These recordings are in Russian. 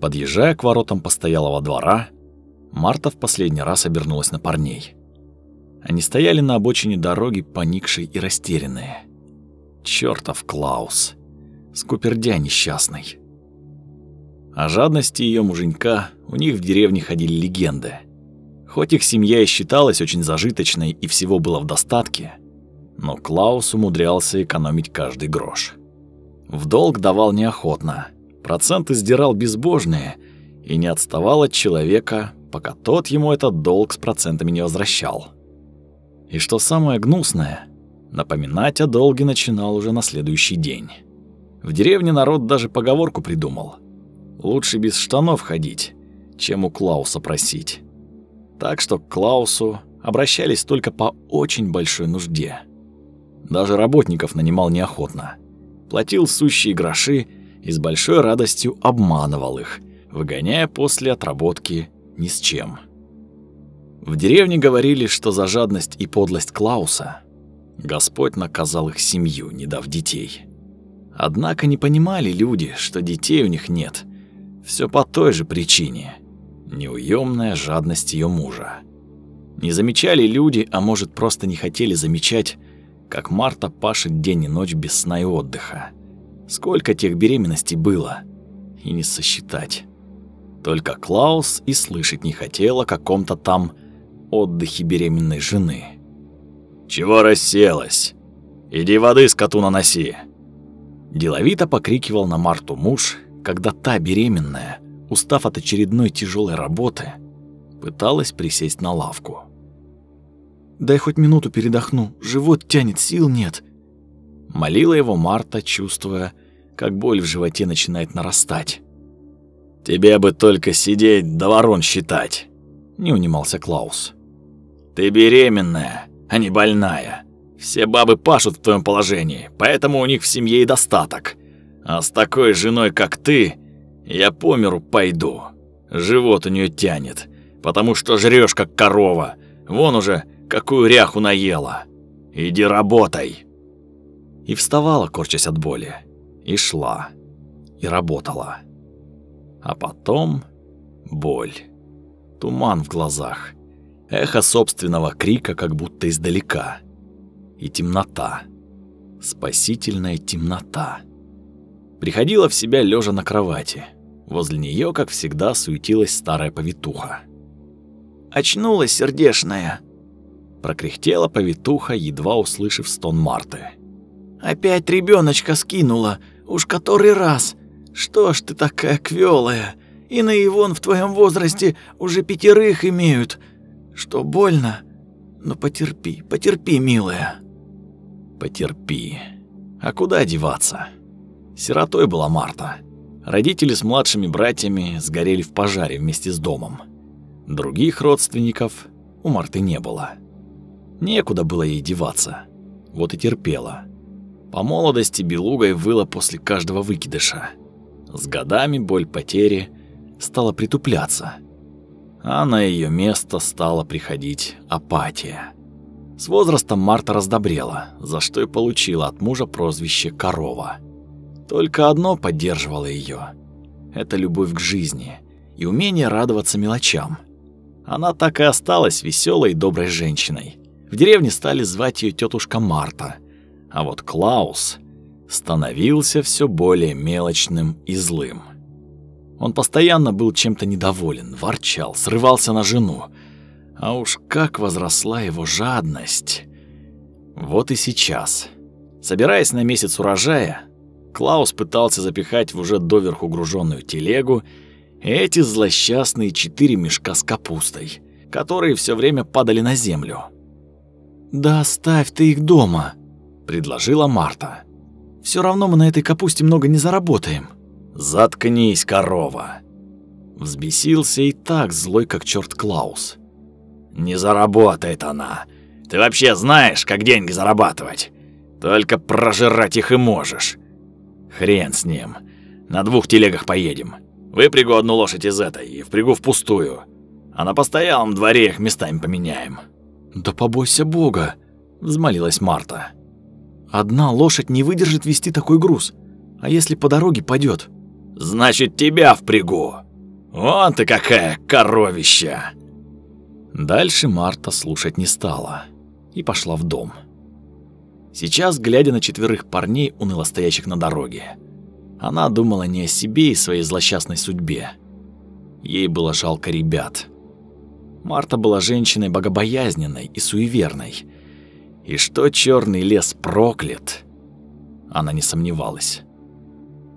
Подъезжая к воротам постоялого двора, Марта в последний раз обернулась на парней. Они стояли на обочине дороги, поникшие и растерянные. Чёртов Клаус. Скупердя несчастный. О жадности ее муженька у них в деревне ходили легенды. Хоть их семья и считалась очень зажиточной и всего было в достатке, но Клаус умудрялся экономить каждый грош. В долг давал неохотно, проценты сдирал безбожные и не отставал от человека, пока тот ему этот долг с процентами не возвращал. И что самое гнусное, напоминать о долге начинал уже на следующий день. В деревне народ даже поговорку придумал. Лучше без штанов ходить, чем у Клауса просить. Так что к Клаусу обращались только по очень большой нужде. Даже работников нанимал неохотно. Платил сущие гроши и с большой радостью обманывал их, выгоняя после отработки ни с чем. В деревне говорили, что за жадность и подлость Клауса Господь наказал их семью, не дав детей. Однако не понимали люди, что детей у них нет. Все по той же причине – неуемная жадность ее мужа. Не замечали люди, а может просто не хотели замечать, как Марта пашет день и ночь без сна и отдыха. Сколько тех беременностей было, и не сосчитать. Только Клаус и слышать не хотел о каком-то там отдыхе беременной жены. «Чего расселась? Иди воды скоту наноси!» Деловито покрикивал на Марту муж, когда та беременная, устав от очередной тяжелой работы, пыталась присесть на лавку. Дай хоть минуту передохну, живот тянет, сил нет. Молила его Марта, чувствуя, как боль в животе начинает нарастать. Тебе бы только сидеть да ворон считать, не унимался Клаус. Ты беременная, а не больная. Все бабы пашут в твоем положении, поэтому у них в семье и достаток. А с такой женой, как ты, я по миру пойду. Живот у нее тянет, потому что жрешь как корова. Вон уже какую ряху наела. Иди работай. И вставала, корчась от боли, и шла, и работала. А потом боль, туман в глазах, эхо собственного крика как будто издалека. И темнота, спасительная темнота. Приходила в себя лежа на кровати. Возле нее, как всегда, суетилась старая повитуха. «Очнулась, сердешная!» Прокряхтела повитуха, едва услышав стон Марты. «Опять ребеночка скинула, уж который раз. Что ж ты такая квёлая? И на Ивон в твоем возрасте уже пятерых имеют. Что больно? Но потерпи, потерпи, милая». «Потерпи. А куда деваться?» Сиротой была Марта. Родители с младшими братьями сгорели в пожаре вместе с домом. Других родственников у Марты не было. Некуда было ей деваться. Вот и терпела. По молодости белугой выла после каждого выкидыша. С годами боль потери стала притупляться. А на ее место стала приходить апатия. С возрастом Марта раздобрела, за что и получила от мужа прозвище «корова». Только одно поддерживало ее – это любовь к жизни и умение радоваться мелочам. Она так и осталась веселой и доброй женщиной, в деревне стали звать ее тетушка Марта, а вот Клаус становился все более мелочным и злым. Он постоянно был чем-то недоволен, ворчал, срывался на жену. А уж как возросла его жадность. Вот и сейчас. Собираясь на месяц урожая, Клаус пытался запихать в уже доверху груженную телегу эти злосчастные четыре мешка с капустой, которые все время падали на землю. «Да оставь ты их дома», — предложила Марта. Все равно мы на этой капусте много не заработаем». «Заткнись, корова!» Взбесился и так злой, как черт Клаус. «Не заработает она. Ты вообще знаешь, как деньги зарабатывать? Только прожирать их и можешь. Хрен с ним. На двух телегах поедем. Выпрягу одну лошадь из этой и впрягу впустую. А на постоялом дворе их местами поменяем». «Да побойся Бога!» – взмолилась Марта. «Одна лошадь не выдержит вести такой груз. А если по дороге падет? «Значит, тебя впрягу!» Вон ты какая коровища!» Дальше Марта слушать не стала и пошла в дом. Сейчас, глядя на четверых парней, уныло стоящих на дороге, она думала не о себе и своей злосчастной судьбе. Ей было жалко ребят. Марта была женщиной богобоязненной и суеверной. И что черный лес проклят, она не сомневалась.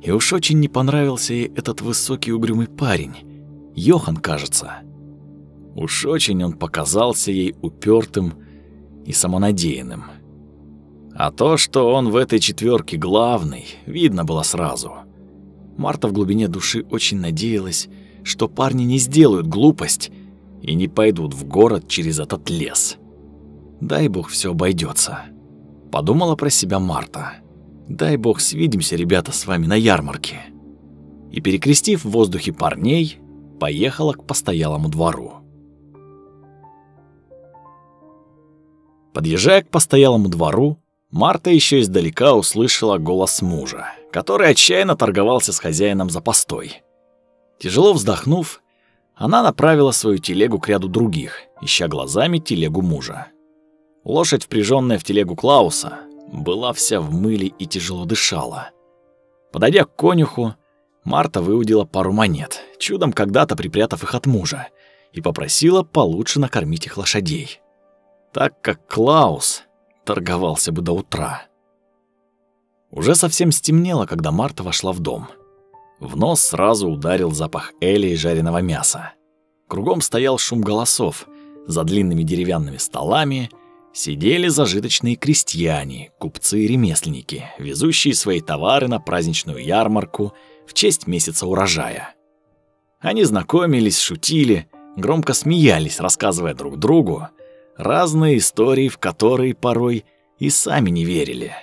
И уж очень не понравился ей этот высокий угрюмый парень, Йохан, кажется. Уж очень он показался ей упертым и самонадеянным. А то, что он в этой четверке главный, видно было сразу. Марта в глубине души очень надеялась, что парни не сделают глупость и не пойдут в город через этот лес. Дай бог все обойдется. Подумала про себя Марта. Дай бог свидимся, ребята, с вами на ярмарке. И перекрестив в воздухе парней, поехала к постоялому двору. Подъезжая к постоялому двору, Марта еще издалека услышала голос мужа, который отчаянно торговался с хозяином за постой. Тяжело вздохнув, она направила свою телегу к ряду других, ища глазами телегу мужа. Лошадь, впряженная в телегу Клауса, была вся в мыле и тяжело дышала. Подойдя к конюху, Марта выудила пару монет, чудом когда-то припрятав их от мужа, и попросила получше накормить их лошадей. Так как Клаус торговался бы до утра. Уже совсем стемнело, когда Марта вошла в дом. В нос сразу ударил запах эли и жареного мяса. Кругом стоял шум голосов. За длинными деревянными столами сидели зажиточные крестьяне, купцы и ремесленники, везущие свои товары на праздничную ярмарку в честь месяца урожая. Они знакомились, шутили, громко смеялись, рассказывая друг другу, разные истории, в которые порой и сами не верили.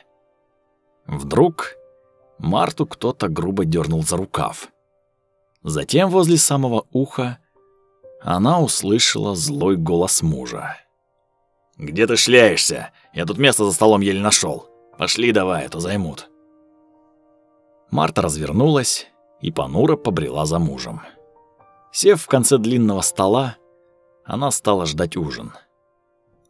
Вдруг Марту кто-то грубо дернул за рукав. Затем возле самого уха она услышала злой голос мужа. «Где ты шляешься? Я тут место за столом еле нашел. Пошли давай, а то займут». Марта развернулась и понуро побрела за мужем. Сев в конце длинного стола, она стала ждать ужин.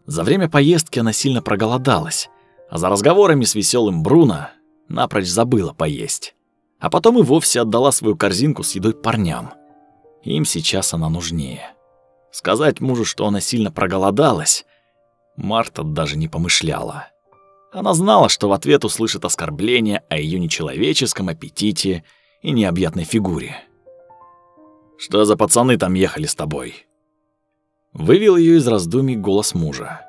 За время поездки она сильно проголодалась, а за разговорами с веселым Бруно напрочь забыла поесть. А потом и вовсе отдала свою корзинку с едой парням. Им сейчас она нужнее. Сказать мужу, что она сильно проголодалась, Марта даже не помышляла. Она знала, что в ответ услышит оскорбление о ее нечеловеческом аппетите и необъятной фигуре. «Что за пацаны там ехали с тобой?» Вывел ее из раздумий голос мужа.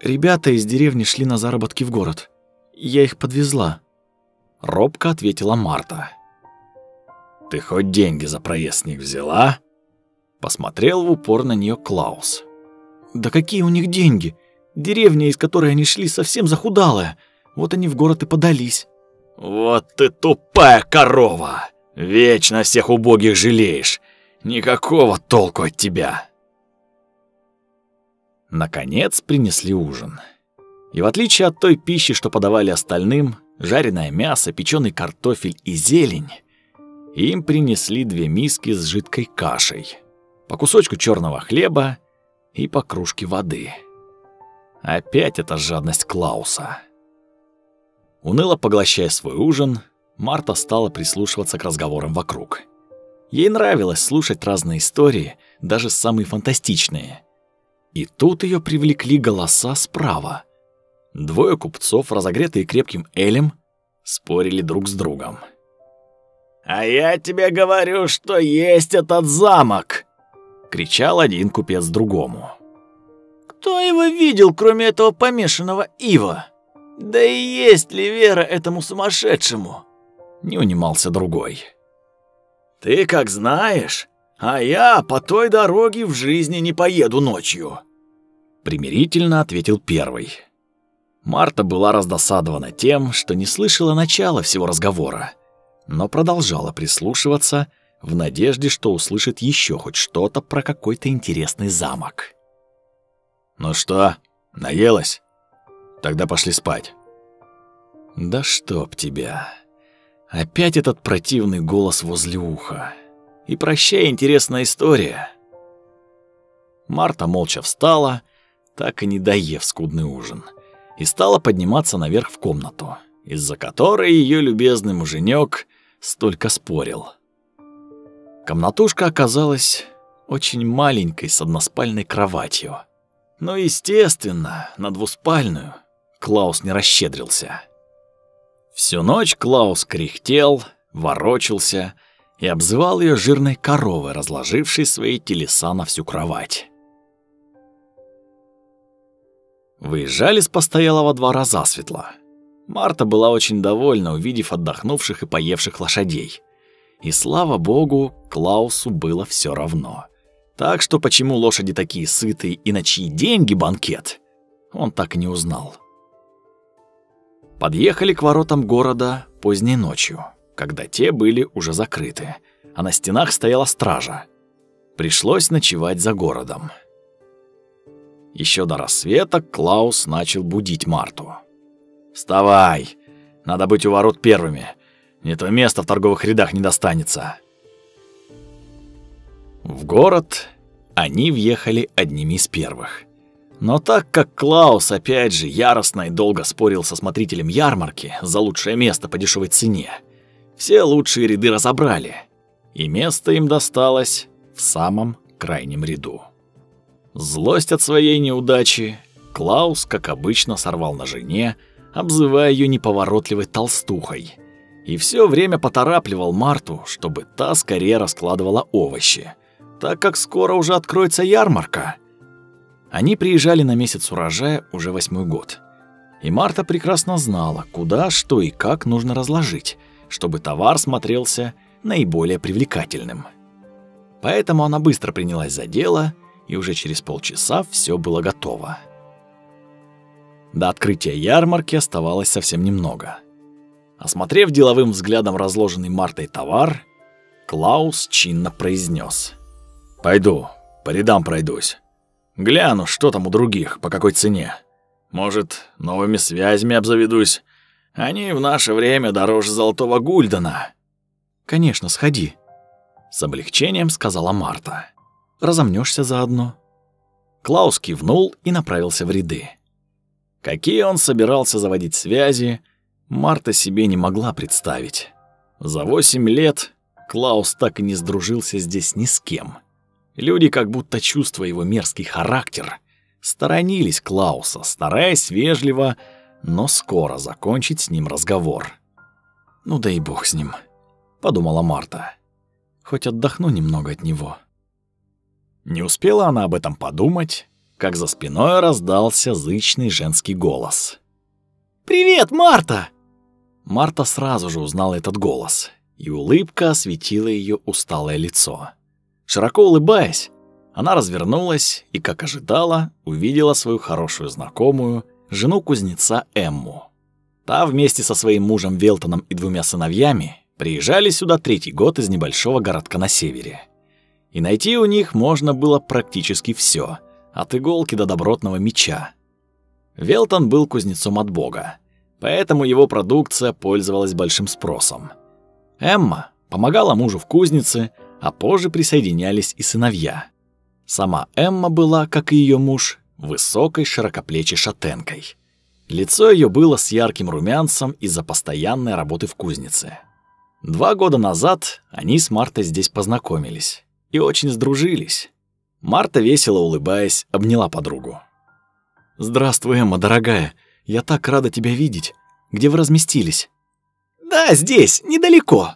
«Ребята из деревни шли на заработки в город. Я их подвезла», — робко ответила Марта. «Ты хоть деньги за проезд них взяла?» Посмотрел в упор на нее Клаус. «Да какие у них деньги? Деревня, из которой они шли, совсем захудалая. Вот они в город и подались». «Вот ты тупая корова! Вечно всех убогих жалеешь. Никакого толку от тебя!» Наконец принесли ужин. И в отличие от той пищи, что подавали остальным, жареное мясо, печеный картофель и зелень, им принесли две миски с жидкой кашей, по кусочку черного хлеба и по кружке воды. Опять эта жадность Клауса. Уныло поглощая свой ужин, Марта стала прислушиваться к разговорам вокруг. Ей нравилось слушать разные истории, даже самые фантастичные – и тут ее привлекли голоса справа. Двое купцов, разогретые крепким элем, спорили друг с другом. «А я тебе говорю, что есть этот замок!» — кричал один купец другому. «Кто его видел, кроме этого помешанного Ива? Да и есть ли вера этому сумасшедшему?» — не унимался другой. «Ты как знаешь, а я по той дороге в жизни не поеду ночью примирительно ответил первый. Марта была раздосадована тем, что не слышала начала всего разговора, но продолжала прислушиваться в надежде, что услышит еще хоть что-то про какой-то интересный замок. «Ну что, наелась? Тогда пошли спать». «Да чтоб тебя!» Опять этот противный голос возле уха. И прощай, интересная история. Марта молча встала, так и не доев скудный ужин, и стала подниматься наверх в комнату, из-за которой ее любезный муженек столько спорил. Комнатушка оказалась очень маленькой с односпальной кроватью. Но, естественно, на двуспальную Клаус не расщедрился. Всю ночь Клаус кряхтел, ворочался и обзывал ее жирной коровой, разложившей свои телеса на всю кровать. Выезжали с постоялого двора засветло. Марта была очень довольна, увидев отдохнувших и поевших лошадей. И слава богу, Клаусу было все равно. Так что почему лошади такие сытые и на чьи деньги банкет, он так и не узнал. Подъехали к воротам города поздней ночью, когда те были уже закрыты, а на стенах стояла стража. Пришлось ночевать за городом. Еще до рассвета Клаус начал будить Марту. «Вставай! Надо быть у ворот первыми. Не то место в торговых рядах не достанется». В город они въехали одними из первых. Но так как Клаус опять же яростно и долго спорил со смотрителем ярмарки за лучшее место по дешевой цене, все лучшие ряды разобрали, и место им досталось в самом крайнем ряду. Злость от своей неудачи Клаус, как обычно, сорвал на жене, обзывая ее неповоротливой толстухой, и все время поторапливал Марту, чтобы та скорее раскладывала овощи – так как скоро уже откроется ярмарка. Они приезжали на месяц урожая уже восьмой год. И Марта прекрасно знала, куда, что и как нужно разложить, чтобы товар смотрелся наиболее привлекательным. Поэтому она быстро принялась за дело, и уже через полчаса все было готово. До открытия ярмарки оставалось совсем немного. Осмотрев деловым взглядом разложенный Мартой товар, Клаус чинно произнес: Пойду, по рядам пройдусь. Гляну, что там у других, по какой цене. Может, новыми связями обзаведусь. Они в наше время дороже золотого гульдена. Конечно, сходи, с облегчением сказала Марта. Разомнешься заодно. Клаус кивнул и направился в ряды. Какие он собирался заводить связи, Марта себе не могла представить. За восемь лет Клаус так и не сдружился здесь ни с кем. Люди, как будто чувствуя его мерзкий характер, сторонились Клауса, стараясь вежливо, но скоро закончить с ним разговор. «Ну да и бог с ним», — подумала Марта. «Хоть отдохну немного от него». Не успела она об этом подумать, как за спиной раздался зычный женский голос. «Привет, Марта!» Марта сразу же узнала этот голос, и улыбка осветила ее усталое лицо. Широко улыбаясь, она развернулась и, как ожидала, увидела свою хорошую знакомую, жену кузнеца Эмму. Та вместе со своим мужем Велтоном и двумя сыновьями приезжали сюда третий год из небольшого городка на севере. И найти у них можно было практически все, от иголки до добротного меча. Велтон был кузнецом от бога, поэтому его продукция пользовалась большим спросом. Эмма помогала мужу в кузнице, а позже присоединялись и сыновья. Сама Эмма была, как и ее муж, высокой широкоплечей шатенкой. Лицо ее было с ярким румянцем из-за постоянной работы в кузнице. Два года назад они с Мартой здесь познакомились и очень сдружились. Марта, весело улыбаясь, обняла подругу. «Здравствуй, Эмма, дорогая. Я так рада тебя видеть. Где вы разместились?» «Да, здесь, недалеко»,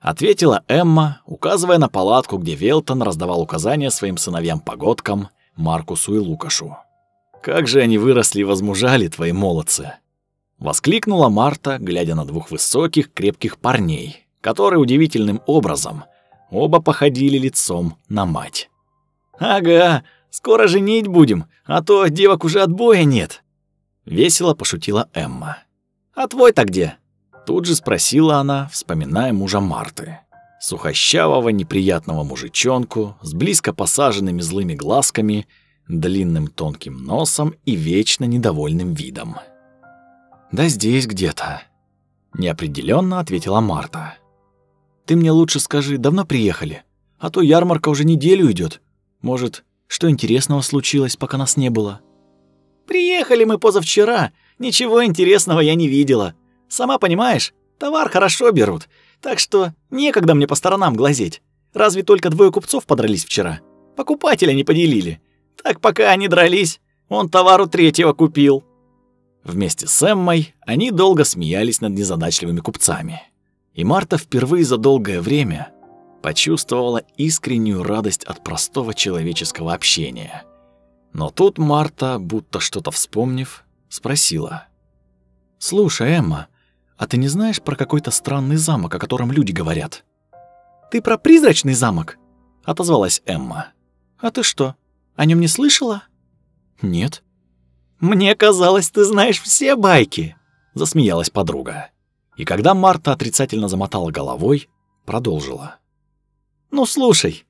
ответила Эмма, указывая на палатку, где Велтон раздавал указания своим сыновьям-погодкам Маркусу и Лукашу. Как же они выросли и возмужали, твои молодцы, воскликнула Марта, глядя на двух высоких, крепких парней, которые удивительным образом оба походили лицом на мать. Ага, скоро женить будем, а то девок уже отбоя нет, весело пошутила Эмма. А твой-то где? Тут же спросила она, вспоминая мужа Марты. Сухощавого, неприятного мужичонку с близко посаженными злыми глазками, длинным тонким носом и вечно недовольным видом. «Да здесь где-то», — неопределенно ответила Марта. «Ты мне лучше скажи, давно приехали? А то ярмарка уже неделю идет. Может, что интересного случилось, пока нас не было? Приехали мы позавчера. Ничего интересного я не видела. Сама понимаешь, товар хорошо берут. Так что некогда мне по сторонам глазеть. Разве только двое купцов подрались вчера. Покупателя не поделили. Так пока они дрались, он товару третьего купил. Вместе с Эммой они долго смеялись над незадачливыми купцами. И Марта впервые за долгое время почувствовала искреннюю радость от простого человеческого общения. Но тут Марта, будто что-то вспомнив, спросила. «Слушай, Эмма, а ты не знаешь про какой-то странный замок, о котором люди говорят?» «Ты про призрачный замок?» — отозвалась Эмма. «А ты что, о нем не слышала?» «Нет». «Мне казалось, ты знаешь все байки», — засмеялась подруга. И когда Марта отрицательно замотала головой, продолжила. «Ну слушай,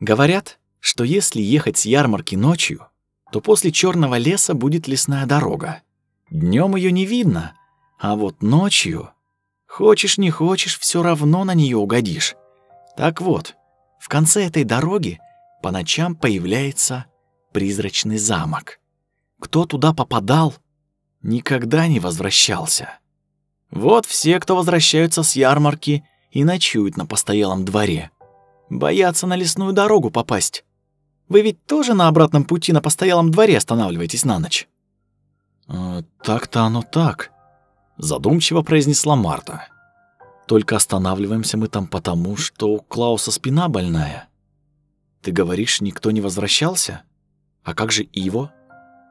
говорят, что если ехать с ярмарки ночью, то после черного леса будет лесная дорога. Днем ее не видно, а вот ночью, хочешь не хочешь, все равно на нее угодишь. Так вот, в конце этой дороги по ночам появляется призрачный замок. Кто туда попадал, никогда не возвращался. Вот все, кто возвращаются с ярмарки и ночуют на постоялом дворе. Боятся на лесную дорогу попасть. Вы ведь тоже на обратном пути на постоялом дворе останавливаетесь на ночь? «Э, «Так-то оно так», — задумчиво произнесла Марта. «Только останавливаемся мы там потому, что у Клауса спина больная. Ты говоришь, никто не возвращался? А как же Иво?»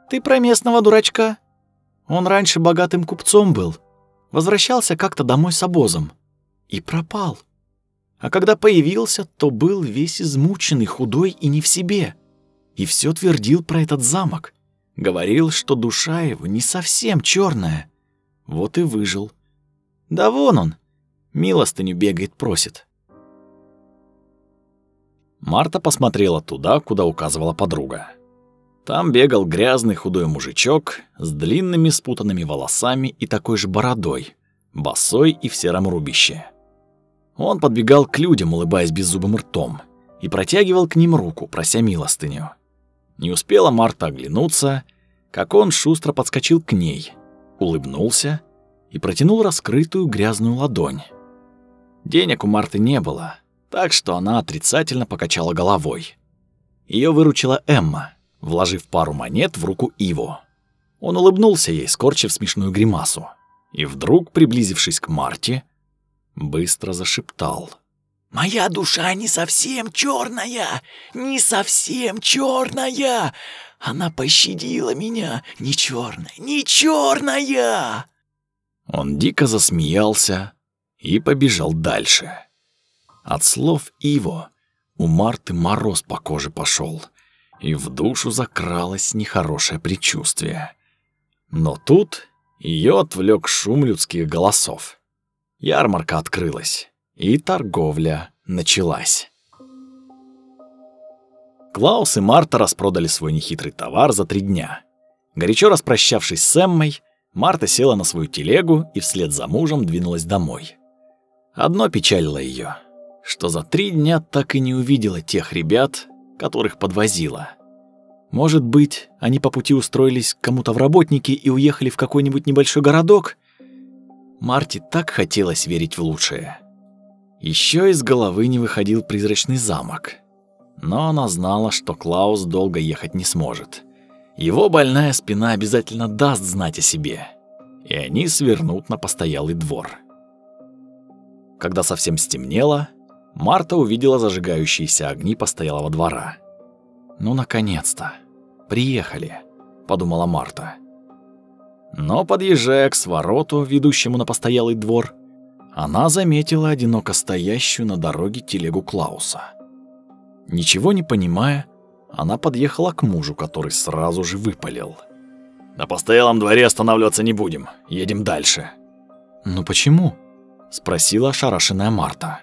«Ты про местного дурачка. Он раньше богатым купцом был, возвращался как-то домой с обозом и пропал. А когда появился, то был весь измученный, худой и не в себе. И все твердил про этот замок. Говорил, что душа его не совсем черная. Вот и выжил. Да вон он, милостыню бегает, просит. Марта посмотрела туда, куда указывала подруга. Там бегал грязный худой мужичок с длинными спутанными волосами и такой же бородой, босой и в сером рубище. Он подбегал к людям, улыбаясь беззубым ртом, и протягивал к ним руку, прося милостыню. Не успела Марта оглянуться, как он шустро подскочил к ней, улыбнулся и протянул раскрытую грязную ладонь. Денег у Марты не было, так что она отрицательно покачала головой. Ее выручила Эмма, вложив пару монет в руку Иво. Он улыбнулся ей, скорчив смешную гримасу, и вдруг, приблизившись к Марте, быстро зашептал. «Моя душа не совсем черная, не совсем черная. Она пощадила меня, не черная, не черная!» Он дико засмеялся и побежал дальше. От слов Иво у Марты мороз по коже пошел, и в душу закралось нехорошее предчувствие. Но тут ее отвлек шум людских голосов. Ярмарка открылась, и торговля началась. Клаус и Марта распродали свой нехитрый товар за три дня. Горячо распрощавшись с Эммой, Марта села на свою телегу и вслед за мужем двинулась домой. Одно печалило ее, что за три дня так и не увидела тех ребят, которых подвозила. Может быть, они по пути устроились кому-то в работники и уехали в какой-нибудь небольшой городок, Марте так хотелось верить в лучшее. Еще из головы не выходил призрачный замок. Но она знала, что Клаус долго ехать не сможет. Его больная спина обязательно даст знать о себе, и они свернут на постоялый двор. Когда совсем стемнело, Марта увидела зажигающиеся огни постоялого двора. «Ну, наконец-то! Приехали!» — подумала Марта. Но, подъезжая к свороту, ведущему на постоялый двор, она заметила одиноко стоящую на дороге телегу Клауса. Ничего не понимая, она подъехала к мужу, который сразу же выпалил. «На постоялом дворе останавливаться не будем, едем дальше». «Ну почему?» — спросила ошарашенная Марта.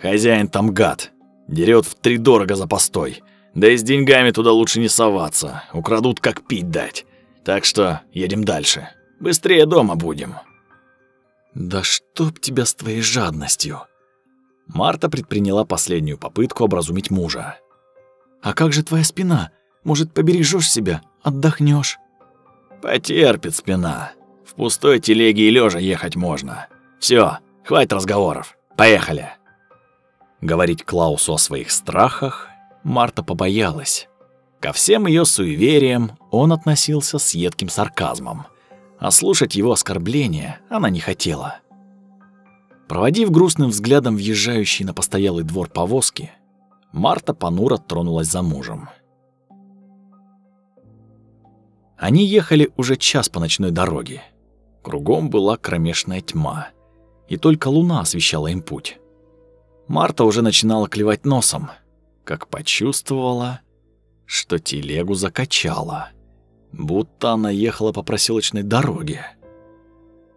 «Хозяин там гад, дерет втридорого за постой, да и с деньгами туда лучше не соваться, украдут как пить дать. Так что едем дальше. Быстрее дома будем». «Да чтоб тебя с твоей жадностью!» Марта предприняла последнюю попытку образумить мужа. «А как же твоя спина? Может, побережешь себя, отдохнешь? «Потерпит спина. В пустой телеге и лежа ехать можно. Все, хватит разговоров. Поехали!» Говорить Клаусу о своих страхах Марта побоялась. Ко всем ее суевериям он относился с едким сарказмом, а слушать его оскорбления она не хотела. Проводив грустным взглядом въезжающий на постоялый двор повозки, Марта понуро тронулась за мужем. Они ехали уже час по ночной дороге. Кругом была кромешная тьма, и только луна освещала им путь. Марта уже начинала клевать носом, как почувствовала, что телегу закачала, будто она ехала по проселочной дороге.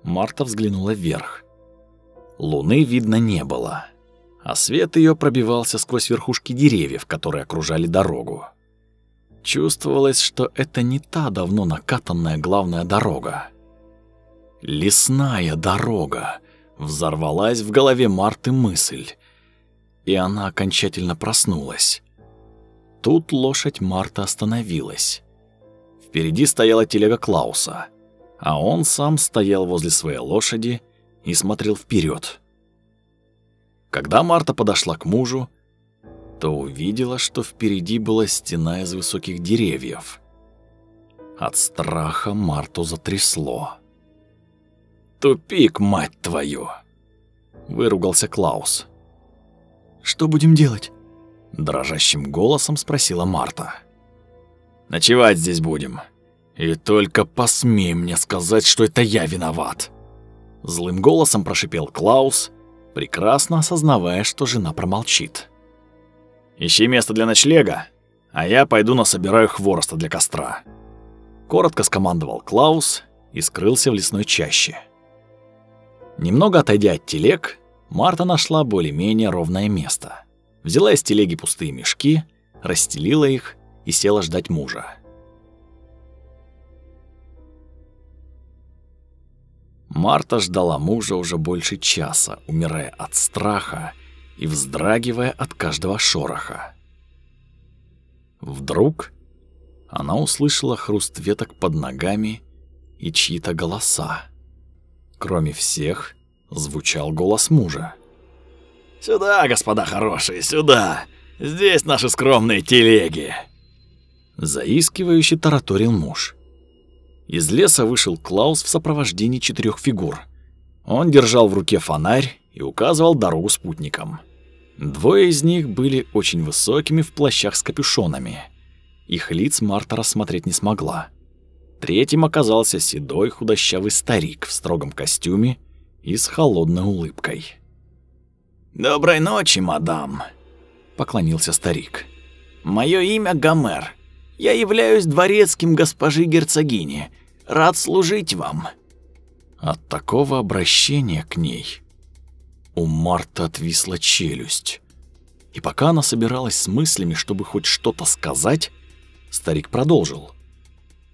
Марта взглянула вверх. Луны видно не было, а свет ее пробивался сквозь верхушки деревьев, которые окружали дорогу. Чувствовалось, что это не та давно накатанная главная дорога. Лесная дорога. Взорвалась в голове Марты мысль, и она окончательно проснулась. Тут лошадь Марта остановилась. Впереди стояла телега Клауса, а он сам стоял возле своей лошади и смотрел вперед. Когда Марта подошла к мужу, то увидела, что впереди была стена из высоких деревьев. От страха Марту затрясло. «Тупик, мать твою!» — выругался Клаус. «Что будем делать?» — дрожащим голосом спросила Марта. «Ночевать здесь будем. И только посмей мне сказать, что это я виноват!» Злым голосом прошипел Клаус, прекрасно осознавая, что жена промолчит. «Ищи место для ночлега, а я пойду насобираю хвороста для костра». Коротко скомандовал Клаус и скрылся в лесной чаще. Немного отойдя от телег, Марта нашла более-менее ровное место. Взяла из телеги пустые мешки, расстелила их и села ждать мужа. Марта ждала мужа уже больше часа, умирая от страха и вздрагивая от каждого шороха. Вдруг она услышала хруст веток под ногами и чьи-то голоса. Кроме всех, звучал голос мужа. «Сюда, господа хорошие, сюда! Здесь наши скромные телеги!» Заискивающе тараторил муж. Из леса вышел Клаус в сопровождении четырех фигур. Он держал в руке фонарь и указывал дорогу спутникам. Двое из них были очень высокими в плащах с капюшонами. Их лиц Марта рассмотреть не смогла. Третьим оказался седой худощавый старик в строгом костюме и с холодной улыбкой. «Доброй ночи, мадам», — поклонился старик. «Мое имя Гомер. Я являюсь дворецким госпожи герцогини. Рад служить вам». От такого обращения к ней у Марты отвисла челюсть. И пока она собиралась с мыслями, чтобы хоть что-то сказать, старик продолжил.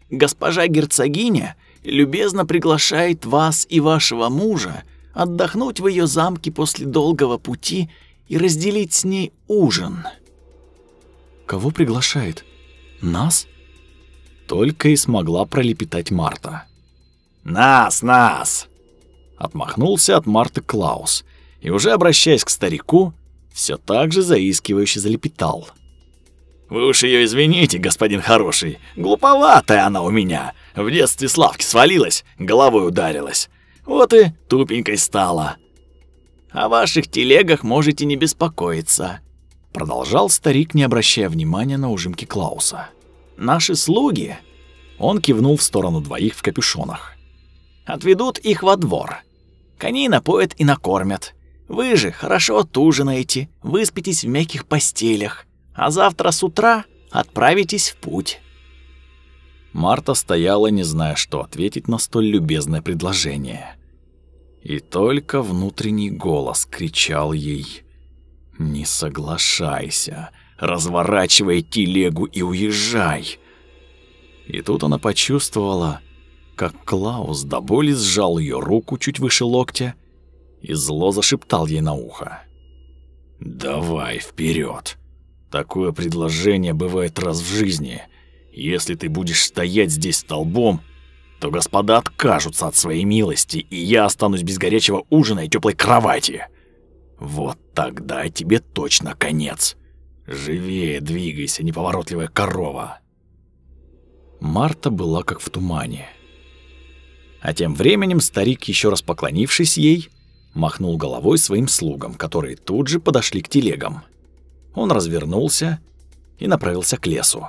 «Госпожа герцогиня любезно приглашает вас и вашего мужа отдохнуть в ее замке после долгого пути и разделить с ней ужин». «Кого приглашает? Нас?» Только и смогла пролепетать Марта. «Нас, нас!» Отмахнулся от Марты Клаус и, уже обращаясь к старику, все так же заискивающе залепетал. «Вы уж ее извините, господин хороший, глуповатая она у меня. В детстве Славки свалилась, головой ударилась. Вот и тупенькой стала. О ваших телегах можете не беспокоиться, продолжал старик, не обращая внимания на ужимки Клауса. Наши слуги, он кивнул в сторону двоих в капюшонах. Отведут их во двор. Коней напоят и накормят. Вы же хорошо отужинаете, выспитесь в мягких постелях, а завтра с утра отправитесь в путь. Марта стояла, не зная, что ответить на столь любезное предложение. И только внутренний голос кричал ей «Не соглашайся, разворачивай телегу и уезжай!» И тут она почувствовала, как Клаус до боли сжал ее руку чуть выше локтя и зло зашептал ей на ухо. Давай вперед. Такое предложение бывает раз в жизни. Если ты будешь стоять здесь столбом, то господа откажутся от своей милости, и я останусь без горячего ужина и теплой кровати. Вот тогда тебе точно конец. Живее двигайся, неповоротливая корова. Марта была как в тумане. А тем временем старик, еще раз поклонившись ей, махнул головой своим слугам, которые тут же подошли к телегам. Он развернулся и направился к лесу.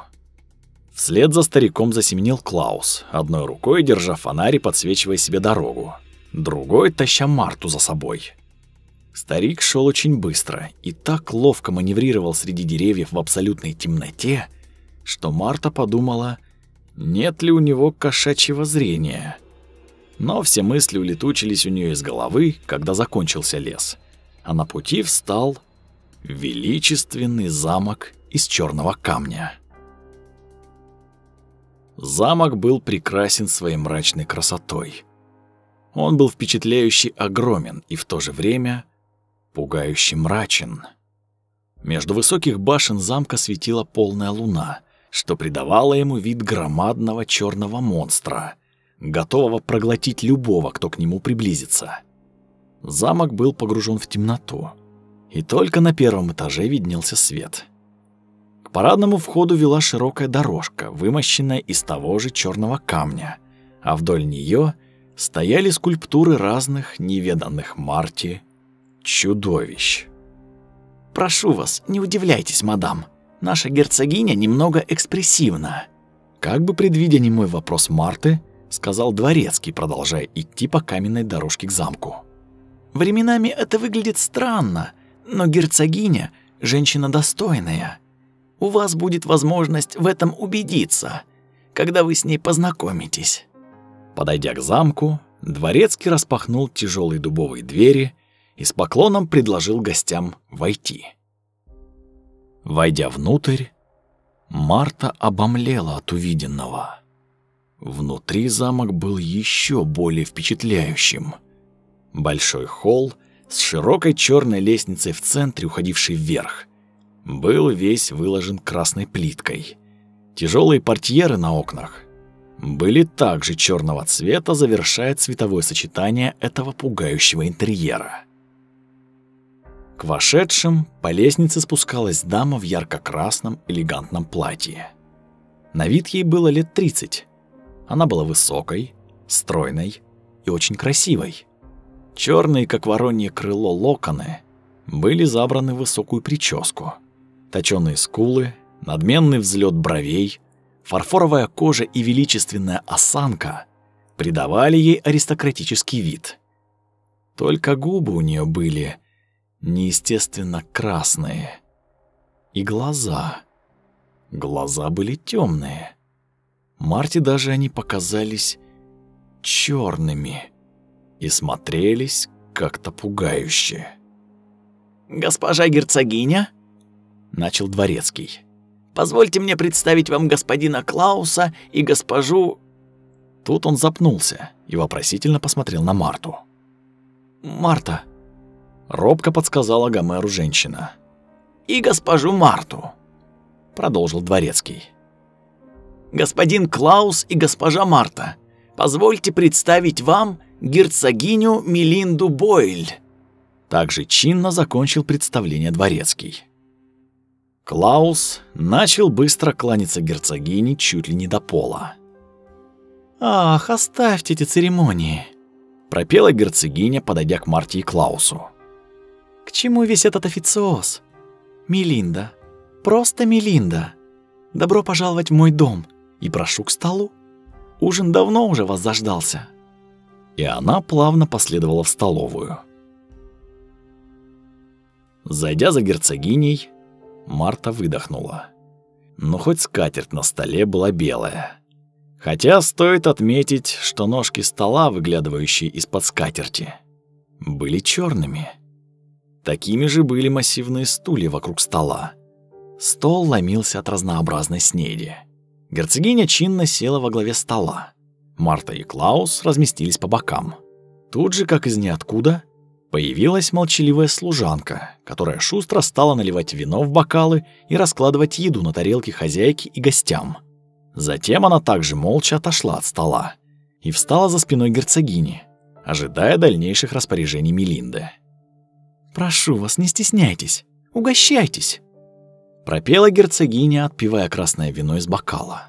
Вслед за стариком засеменил Клаус, одной рукой держа фонарь и подсвечивая себе дорогу, другой таща Марту за собой. Старик шел очень быстро и так ловко маневрировал среди деревьев в абсолютной темноте, что Марта подумала, нет ли у него кошачьего зрения. Но все мысли улетучились у нее из головы, когда закончился лес, а на пути встал величественный замок из черного камня. Замок был прекрасен своей мрачной красотой. Он был впечатляюще огромен и в то же время пугающе мрачен. Между высоких башен замка светила полная луна, что придавало ему вид громадного черного монстра, готового проглотить любого, кто к нему приблизится. Замок был погружен в темноту, и только на первом этаже виднелся свет. Парадному входу вела широкая дорожка, вымощенная из того же черного камня, а вдоль нее стояли скульптуры разных неведанных Марти чудовищ. «Прошу вас, не удивляйтесь, мадам. Наша герцогиня немного экспрессивна». Как бы предвидя немой вопрос Марты, сказал дворецкий, продолжая идти по каменной дорожке к замку. «Временами это выглядит странно, но герцогиня – женщина достойная. У вас будет возможность в этом убедиться, когда вы с ней познакомитесь». Подойдя к замку, дворецкий распахнул тяжелые дубовые двери и с поклоном предложил гостям войти. Войдя внутрь, Марта обомлела от увиденного. Внутри замок был еще более впечатляющим. Большой холл с широкой черной лестницей в центре, уходившей вверх, был весь выложен красной плиткой. Тяжелые портьеры на окнах были также черного цвета, завершая цветовое сочетание этого пугающего интерьера. К вошедшим по лестнице спускалась дама в ярко-красном элегантном платье. На вид ей было лет 30. Она была высокой, стройной и очень красивой. Черные, как воронье крыло, локоны были забраны в высокую прическу. Точёные скулы, надменный взлет бровей, фарфоровая кожа и величественная осанка придавали ей аристократический вид. Только губы у нее были неестественно красные. И глаза. Глаза были темные. Марте даже они показались черными и смотрелись как-то пугающе. «Госпожа герцогиня?» — начал дворецкий. «Позвольте мне представить вам господина Клауса и госпожу...» Тут он запнулся и вопросительно посмотрел на Марту. «Марта», Робко подсказала Гомеру женщина. «И госпожу Марту», — продолжил дворецкий. «Господин Клаус и госпожа Марта, позвольте представить вам герцогиню Мелинду Бойль». Также чинно закончил представление дворецкий. Клаус начал быстро кланяться герцогине чуть ли не до пола. «Ах, оставьте эти церемонии», — пропела герцогиня, подойдя к Марте и Клаусу. К чему весь этот официоз? Мелинда, просто Мелинда. Добро пожаловать в мой дом и прошу к столу. Ужин давно уже вас заждался. И она плавно последовала в столовую. Зайдя за герцогиней, Марта выдохнула. Но хоть скатерть на столе была белая. Хотя стоит отметить, что ножки стола, выглядывающие из-под скатерти, были черными. Такими же были массивные стулья вокруг стола. Стол ломился от разнообразной снеди. Герцогиня чинно села во главе стола. Марта и Клаус разместились по бокам. Тут же, как из ниоткуда, Появилась молчаливая служанка, которая шустро стала наливать вино в бокалы и раскладывать еду на тарелки хозяйки и гостям. Затем она также молча отошла от стола и встала за спиной герцогини, ожидая дальнейших распоряжений Мелинды. «Прошу вас, не стесняйтесь, угощайтесь», — пропела герцогиня, отпивая красное вино из бокала.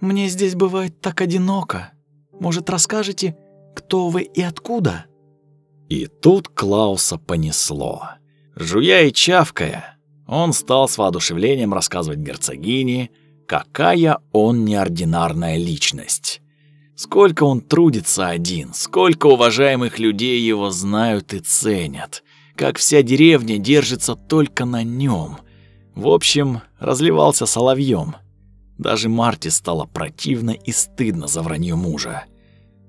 «Мне здесь бывает так одиноко. Может, расскажете, кто вы и откуда?» И тут Клауса понесло. Жуя и чавкая, он стал с воодушевлением рассказывать герцогине, какая он неординарная личность. Сколько он трудится один, сколько уважаемых людей его знают и ценят, как вся деревня держится только на нем. В общем, разливался соловьем. Даже Марте стало противно и стыдно за вранье мужа.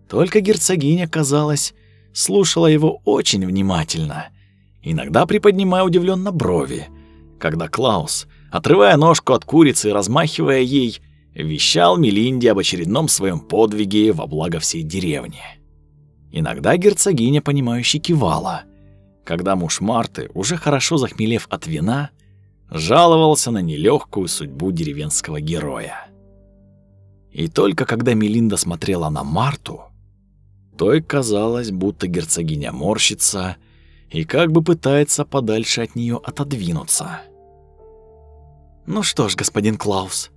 Только герцогиня, казалось, слушала его очень внимательно, иногда приподнимая удивленно брови, когда Клаус, отрывая ножку от курицы и размахивая ей, вещал Мелинде об очередном своем подвиге во благо всей деревни. Иногда герцогиня, понимающе кивала, когда муж Марты, уже хорошо захмелев от вина, жаловался на нелегкую судьбу деревенского героя. И только когда Мелинда смотрела на Марту, той казалось, будто герцогиня морщится и как бы пытается подальше от нее отодвинуться. «Ну что ж, господин Клаус»,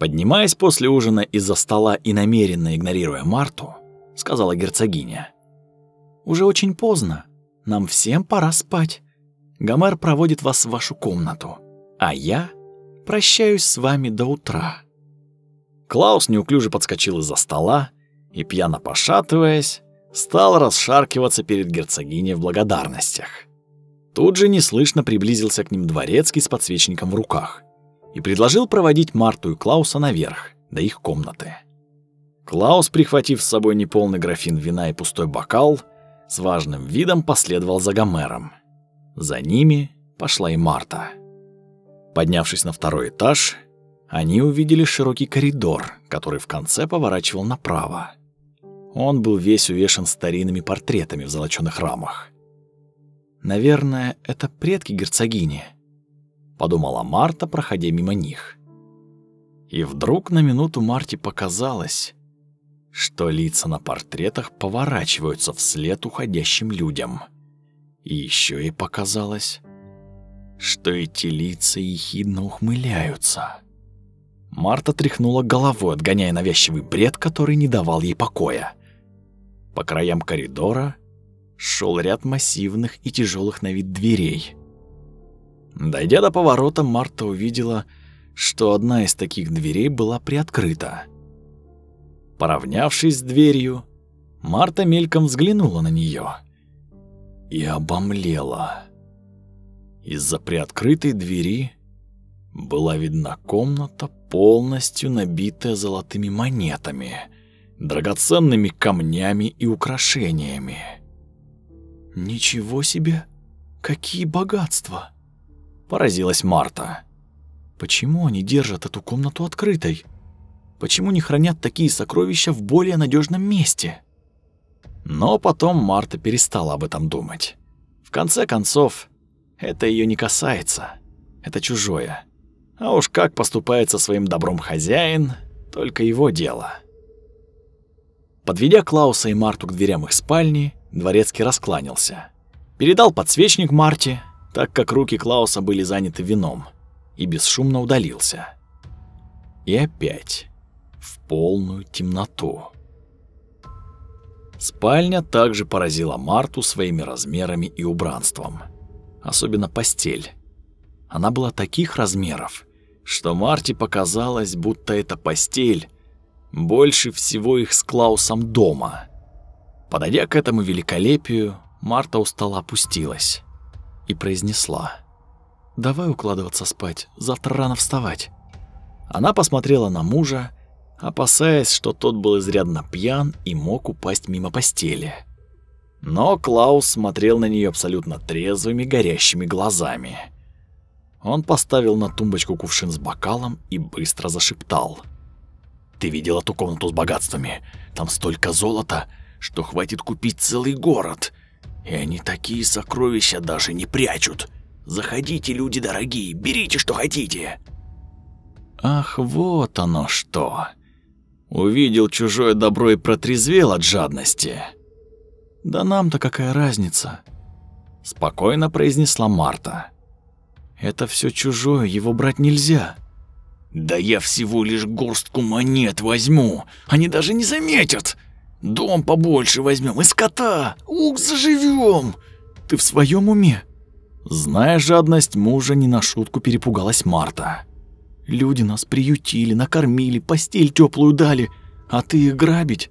поднимаясь после ужина из-за стола и намеренно игнорируя Марту, сказала герцогиня. «Уже очень поздно. Нам всем пора спать. Гомер проводит вас в вашу комнату, а я прощаюсь с вами до утра». Клаус неуклюже подскочил из-за стола и, пьяно пошатываясь, стал расшаркиваться перед герцогиней в благодарностях. Тут же неслышно приблизился к ним дворецкий с подсвечником в руках и предложил проводить Марту и Клауса наверх, до их комнаты. Клаус, прихватив с собой неполный графин вина и пустой бокал, с важным видом последовал за Гомером. За ними пошла и Марта. Поднявшись на второй этаж, они увидели широкий коридор, который в конце поворачивал направо. Он был весь увешан старинными портретами в золочёных рамах. «Наверное, это предки герцогини», — подумала Марта, проходя мимо них. И вдруг на минуту Марте показалось, что лица на портретах поворачиваются вслед уходящим людям. И ещё ей показалось, что эти лица ехидно ухмыляются. Марта тряхнула головой, отгоняя навязчивый бред, который не давал ей покоя. По краям коридора шел ряд массивных и тяжелых на вид дверей. Дойдя до поворота, Марта увидела, что одна из таких дверей была приоткрыта. Поравнявшись с дверью, Марта мельком взглянула на нее и обомлела. Из-за приоткрытой двери была видна комната, полностью набитая золотыми монетами, драгоценными камнями и украшениями. «Ничего себе! Какие богатства!» – поразилась Марта. «Почему они держат эту комнату открытой? Почему не хранят такие сокровища в более надежном месте?» Но потом Марта перестала об этом думать. В конце концов, это ее не касается. Это чужое. А уж как поступает со своим добром хозяин, только его дело. Подведя Клауса и Марту к дверям их спальни, дворецкий раскланялся. Передал подсвечник Марте, так как руки Клауса были заняты вином, и бесшумно удалился. И опять в полную темноту. Спальня также поразила Марту своими размерами и убранством. Особенно постель. Она была таких размеров, что Марте показалось, будто эта постель больше всего их с Клаусом дома. Подойдя к этому великолепию, Марта устало опустилась и произнесла. «Давай укладываться спать, завтра рано вставать». Она посмотрела на мужа, опасаясь, что тот был изрядно пьян и мог упасть мимо постели. Но Клаус смотрел на нее абсолютно трезвыми, горящими глазами. Он поставил на тумбочку кувшин с бокалом и быстро зашептал — ты видела ту комнату с богатствами? Там столько золота, что хватит купить целый город. И они такие сокровища даже не прячут. Заходите, люди дорогие, берите, что хотите. Ах, вот оно что. Увидел чужое добро и протрезвел от жадности. Да нам-то какая разница? Спокойно произнесла Марта. Это все чужое, его брать нельзя. Да я всего лишь горстку монет возьму, они даже не заметят. Дом побольше возьмем и скота, ух, заживем. Ты в своем уме? Зная жадность мужа, не на шутку перепугалась Марта. Люди нас приютили, накормили, постель теплую дали, а ты их грабить?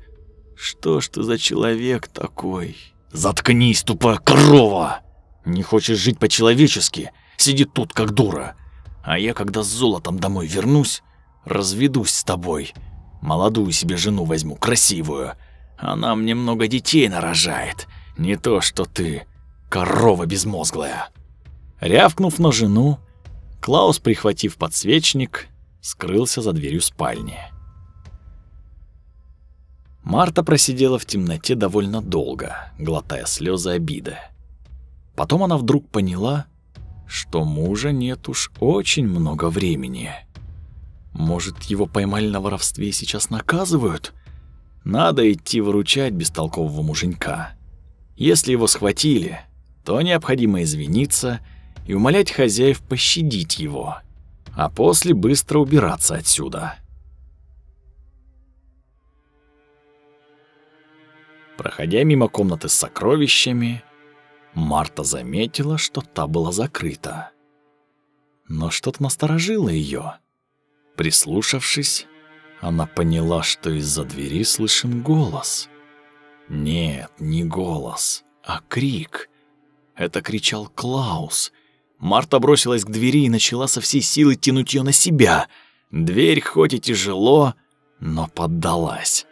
Что ж ты за человек такой? Заткнись, тупая корова! Не хочешь жить по-человечески? Сиди тут, как дура. А я, когда с золотом домой вернусь, разведусь с тобой. Молодую себе жену возьму, красивую. Она мне много детей нарожает. Не то, что ты, корова безмозглая. Рявкнув на жену, Клаус, прихватив подсвечник, скрылся за дверью спальни. Марта просидела в темноте довольно долго, глотая слезы обиды. Потом она вдруг поняла, что мужа нет уж очень много времени. Может, его поймали на воровстве и сейчас наказывают? Надо идти выручать бестолкового муженька. Если его схватили, то необходимо извиниться и умолять хозяев пощадить его, а после быстро убираться отсюда. Проходя мимо комнаты с сокровищами, Марта заметила, что та была закрыта. Но что-то насторожило ее. Прислушавшись, она поняла, что из-за двери слышен голос. Нет, не голос, а крик. Это кричал Клаус. Марта бросилась к двери и начала со всей силы тянуть ее на себя. Дверь хоть и тяжело, но поддалась.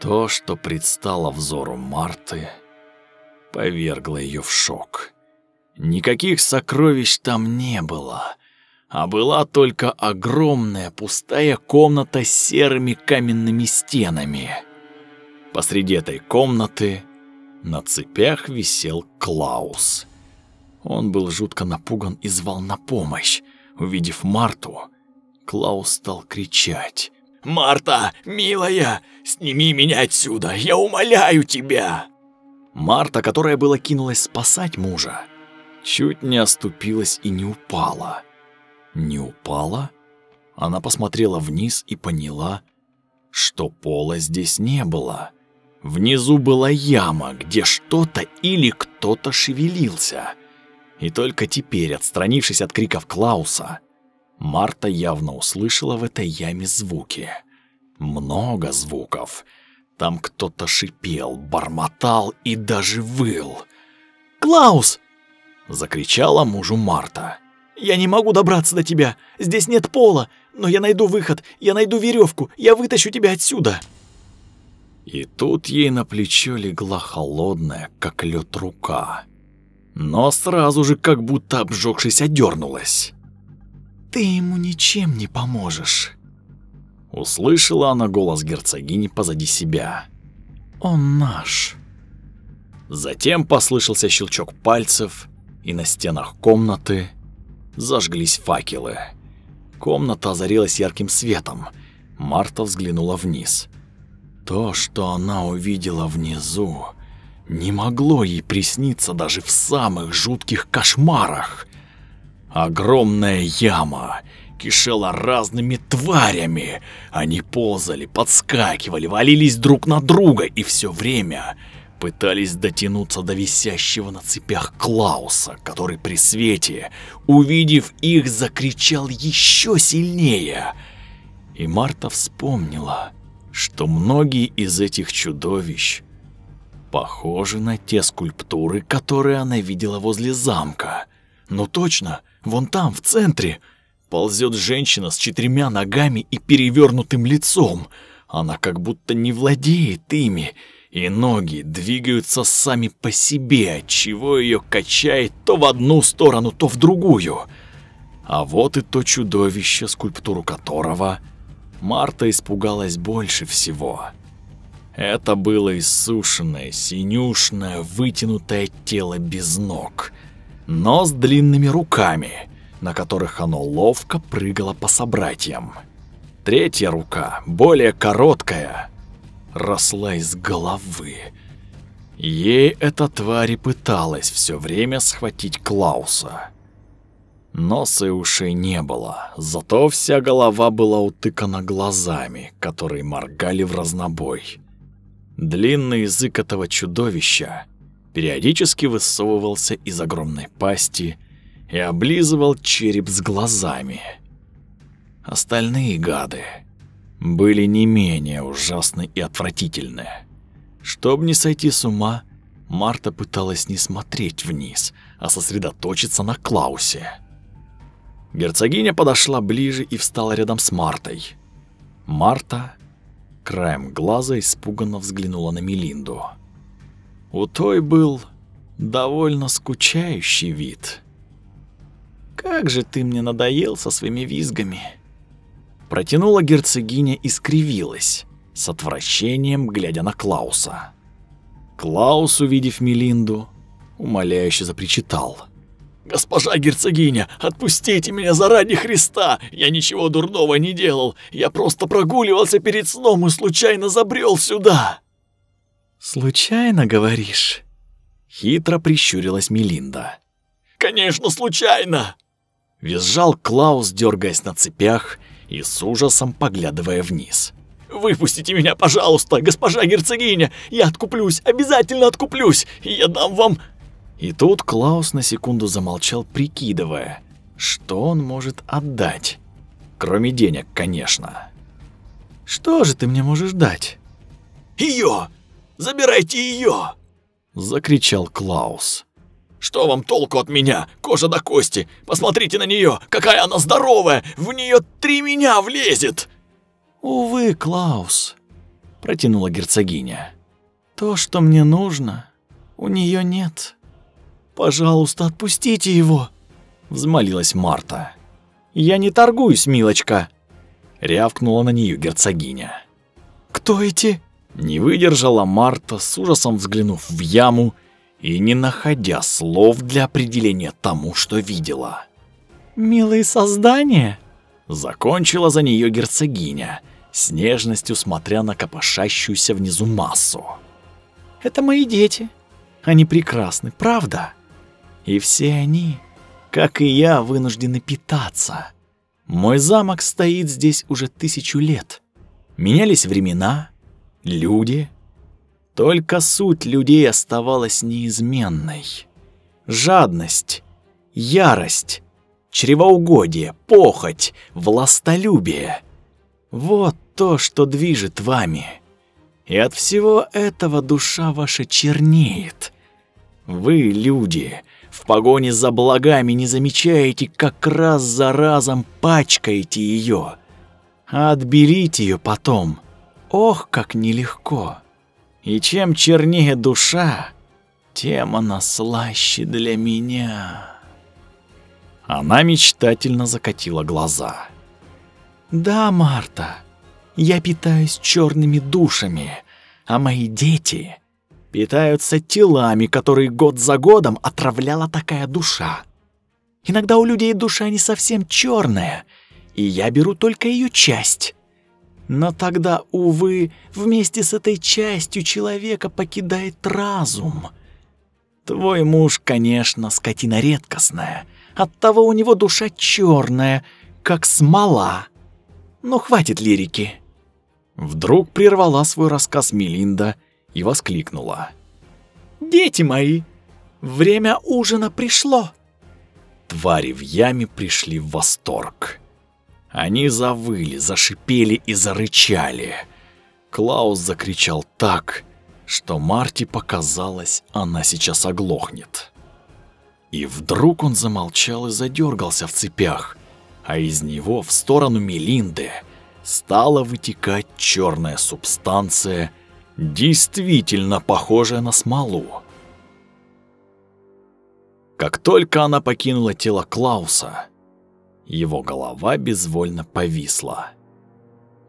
То, что предстало взору Марты, повергло ее в шок. Никаких сокровищ там не было, а была только огромная пустая комната с серыми каменными стенами. Посреди этой комнаты на цепях висел Клаус. Он был жутко напуган и звал на помощь. Увидев Марту, Клаус стал кричать. «Марта, милая, сними меня отсюда, я умоляю тебя!» Марта, которая была кинулась спасать мужа, чуть не оступилась и не упала. Не упала? Она посмотрела вниз и поняла, что пола здесь не было. Внизу была яма, где что-то или кто-то шевелился. И только теперь, отстранившись от криков Клауса, Марта явно услышала в этой яме звуки. Много звуков — там кто-то шипел, бормотал и даже выл. «Клаус!» — закричала мужу Марта. «Я не могу добраться до тебя. Здесь нет пола. Но я найду выход. Я найду веревку. Я вытащу тебя отсюда». И тут ей на плечо легла холодная, как лед рука. Но сразу же как будто обжегшись одернулась. «Ты ему ничем не поможешь». Услышала она голос герцогини позади себя. «Он наш». Затем послышался щелчок пальцев, и на стенах комнаты зажглись факелы. Комната озарилась ярким светом. Марта взглянула вниз. То, что она увидела внизу, не могло ей присниться даже в самых жутких кошмарах. Огромная яма, кишела разными тварями. Они ползали, подскакивали, валились друг на друга и все время пытались дотянуться до висящего на цепях Клауса, который при свете, увидев их, закричал еще сильнее. И Марта вспомнила, что многие из этих чудовищ похожи на те скульптуры, которые она видела возле замка. Ну точно, вон там, в центре – Ползет женщина с четырьмя ногами и перевернутым лицом. Она как будто не владеет ими, и ноги двигаются сами по себе, отчего ее качает то в одну сторону, то в другую. А вот и то чудовище, скульптуру которого Марта испугалась больше всего. Это было иссушенное, синюшное, вытянутое тело без ног, но с длинными руками, на которых оно ловко прыгало по собратьям. Третья рука, более короткая, росла из головы. Ей эта тварь и пыталась все время схватить Клауса. Носа и ушей не было, зато вся голова была утыкана глазами, которые моргали в разнобой. Длинный язык этого чудовища периодически высовывался из огромной пасти и облизывал череп с глазами. Остальные гады были не менее ужасны и отвратительны. Чтобы не сойти с ума, Марта пыталась не смотреть вниз, а сосредоточиться на Клаусе. Герцогиня подошла ближе и встала рядом с Мартой. Марта краем глаза испуганно взглянула на Мелинду. У той был довольно скучающий вид. «Как же ты мне надоел со своими визгами!» Протянула герцогиня и скривилась, с отвращением глядя на Клауса. Клаус, увидев Мелинду, умоляюще запричитал – «Госпожа герцогиня, отпустите меня заради Христа! Я ничего дурного не делал, я просто прогуливался перед сном и случайно забрел сюда!» «Случайно, говоришь?» Хитро прищурилась Мелинда. «Конечно, случайно!» Визжал Клаус, дергаясь на цепях и с ужасом поглядывая вниз. «Выпустите меня, пожалуйста, госпожа герцогиня! Я откуплюсь, обязательно откуплюсь, я дам вам и тут Клаус на секунду замолчал, прикидывая, что он может отдать. Кроме денег, конечно. «Что же ты мне можешь дать?» «Её! Забирайте её!» Закричал Клаус. «Что вам толку от меня? Кожа до кости! Посмотрите на неё, какая она здоровая! В неё три меня влезет!» «Увы, Клаус», — протянула герцогиня. «То, что мне нужно, у неё нет». «Пожалуйста, отпустите его!» — взмолилась Марта. «Я не торгуюсь, милочка!» — рявкнула на нее герцогиня. «Кто эти?» Не выдержала Марта, с ужасом взглянув в яму и не находя слов для определения тому, что видела. «Милые создания!» Закончила за нее герцогиня, с нежностью смотря на копошащуюся внизу массу. «Это мои дети. Они прекрасны, правда?» И все они, как и я, вынуждены питаться. Мой замок стоит здесь уже тысячу лет. Менялись времена, люди. Только суть людей оставалась неизменной. Жадность, ярость, чревоугодие, похоть, властолюбие. Вот то, что движет вами. И от всего этого душа ваша чернеет. Вы, люди, в погоне за благами не замечаете, как раз за разом пачкаете ее. А отбелить ее потом, ох, как нелегко. И чем чернее душа, тем она слаще для меня. Она мечтательно закатила глаза. Да, Марта, я питаюсь черными душами, а мои дети питаются телами, которые год за годом отравляла такая душа. Иногда у людей душа не совсем черная, и я беру только ее часть. Но тогда, увы, вместе с этой частью человека покидает разум. Твой муж, конечно, скотина редкостная, оттого у него душа черная, как смола. Но хватит лирики. Вдруг прервала свой рассказ Мелинда и воскликнула. «Дети мои, время ужина пришло!» Твари в яме пришли в восторг. Они завыли, зашипели и зарычали. Клаус закричал так, что Марти показалось, она сейчас оглохнет. И вдруг он замолчал и задергался в цепях, а из него в сторону Мелинды стала вытекать черная субстанция – действительно похожая на смолу. Как только она покинула тело Клауса, его голова безвольно повисла.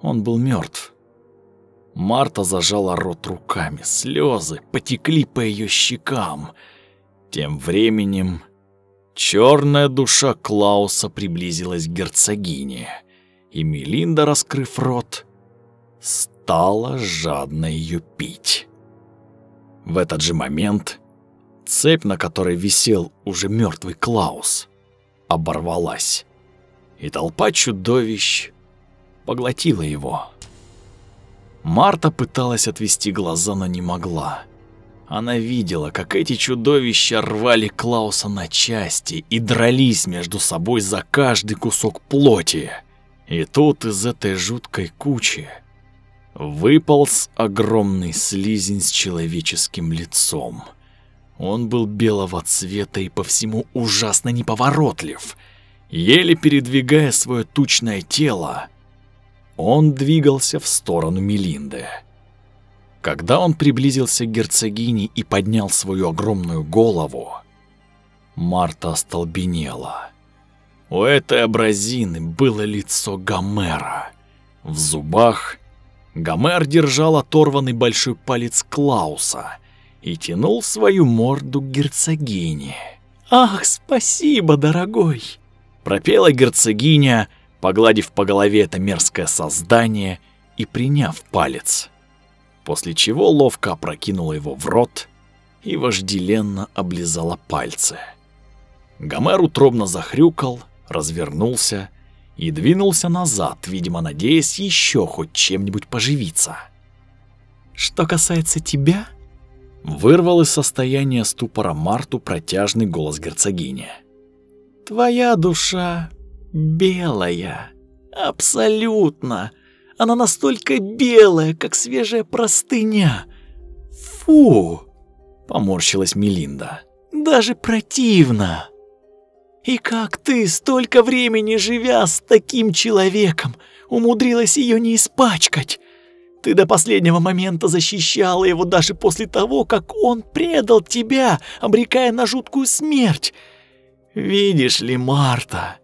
Он был мертв. Марта зажала рот руками, слезы потекли по ее щекам. Тем временем черная душа Клауса приблизилась к герцогине, и Мелинда, раскрыв рот, стала жадно ее пить. В этот же момент цепь, на которой висел уже мертвый Клаус, оборвалась, и толпа чудовищ поглотила его. Марта пыталась отвести глаза, но не могла. Она видела, как эти чудовища рвали Клауса на части и дрались между собой за каждый кусок плоти. И тут из этой жуткой кучи выполз огромный слизень с человеческим лицом. Он был белого цвета и по всему ужасно неповоротлив. Еле передвигая свое тучное тело, он двигался в сторону Мелинды. Когда он приблизился к герцогине и поднял свою огромную голову, Марта остолбенела. У этой абразины было лицо Гомера. В зубах Гомер держал оторванный большой палец Клауса и тянул свою морду к герцогине. «Ах, спасибо, дорогой!» Пропела герцогиня, погладив по голове это мерзкое создание и приняв палец, после чего ловко опрокинула его в рот и вожделенно облизала пальцы. Гомер утробно захрюкал, развернулся и двинулся назад, видимо, надеясь еще хоть чем-нибудь поживиться. «Что касается тебя...» Вырвал из состояния ступора Марту протяжный голос герцогини. «Твоя душа белая. Абсолютно. Она настолько белая, как свежая простыня. Фу, поморщилась Мелинда. Даже противно. И как ты, столько времени живя с таким человеком, умудрилась ее не испачкать? Ты до последнего момента защищала его даже после того, как он предал тебя, обрекая на жуткую смерть. Видишь ли, Марта,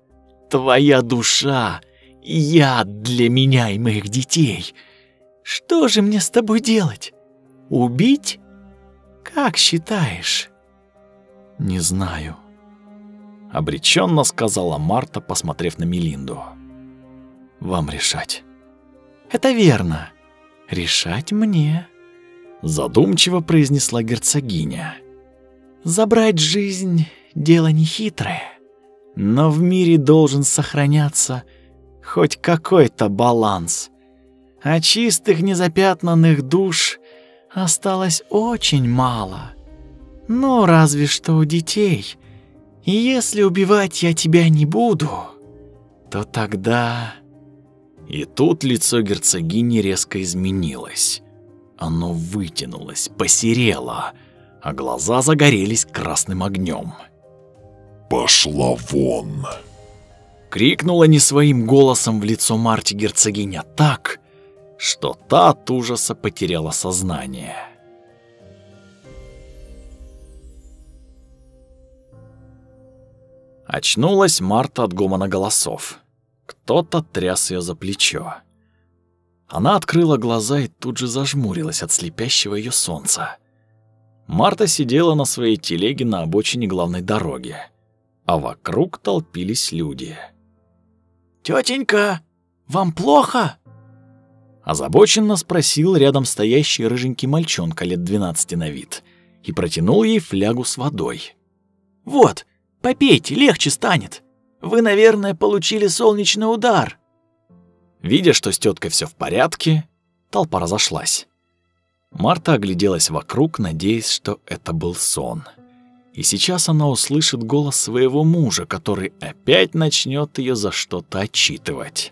Твоя душа — яд для меня и моих детей. Что же мне с тобой делать? Убить? Как считаешь? Не знаю. Обреченно сказала Марта, посмотрев на Мелинду. Вам решать. Это верно. Решать мне. Задумчиво произнесла герцогиня. Забрать жизнь — дело нехитрое. Но в мире должен сохраняться хоть какой-то баланс. А чистых незапятнанных душ осталось очень мало. Ну, разве что у детей. И если убивать я тебя не буду, то тогда... И тут лицо герцогини резко изменилось. Оно вытянулось, посерело, а глаза загорелись красным огнем. «Пошла вон!» Крикнула не своим голосом в лицо Марти герцогиня так, что та от ужаса потеряла сознание. Очнулась Марта от гомона голосов. Кто-то тряс ее за плечо. Она открыла глаза и тут же зажмурилась от слепящего ее солнца. Марта сидела на своей телеге на обочине главной дороги а вокруг толпились люди. «Тётенька, вам плохо?» Озабоченно спросил рядом стоящий рыженький мальчонка лет 12 на вид и протянул ей флягу с водой. «Вот, попейте, легче станет. Вы, наверное, получили солнечный удар». Видя, что с теткой все в порядке, толпа разошлась. Марта огляделась вокруг, надеясь, что это был сон. И сейчас она услышит голос своего мужа, который опять начнет ее за что-то отчитывать.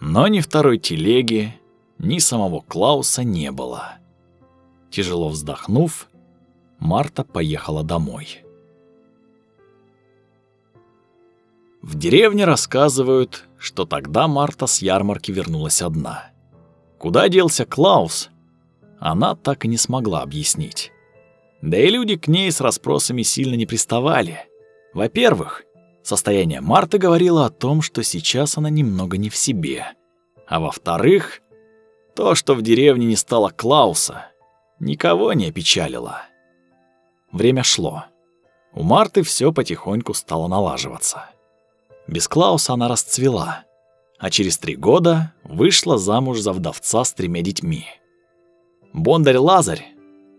Но ни второй телеги, ни самого Клауса не было. Тяжело вздохнув, Марта поехала домой. В деревне рассказывают, что тогда Марта с ярмарки вернулась одна. Куда делся Клаус, она так и не смогла объяснить. Да и люди к ней с расспросами сильно не приставали. Во-первых, состояние Марты говорило о том, что сейчас она немного не в себе. А во-вторых, То, что в деревне не стало Клауса, никого не опечалило. Время шло. У Марты все потихоньку стало налаживаться. Без Клауса она расцвела, а через три года вышла замуж за вдовца с тремя детьми. Бондарь Лазарь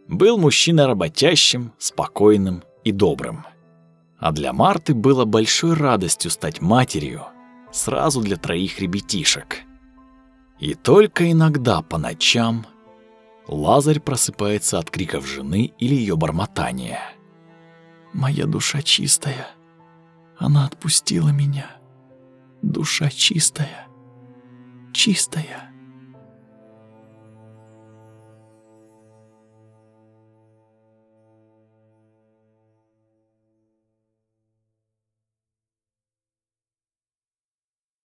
был мужчиной работящим, спокойным и добрым. А для Марты было большой радостью стать матерью сразу для троих ребятишек. И только иногда по ночам Лазарь просыпается от криков жены или ее бормотания. «Моя душа чистая, она отпустила меня. Душа чистая, чистая».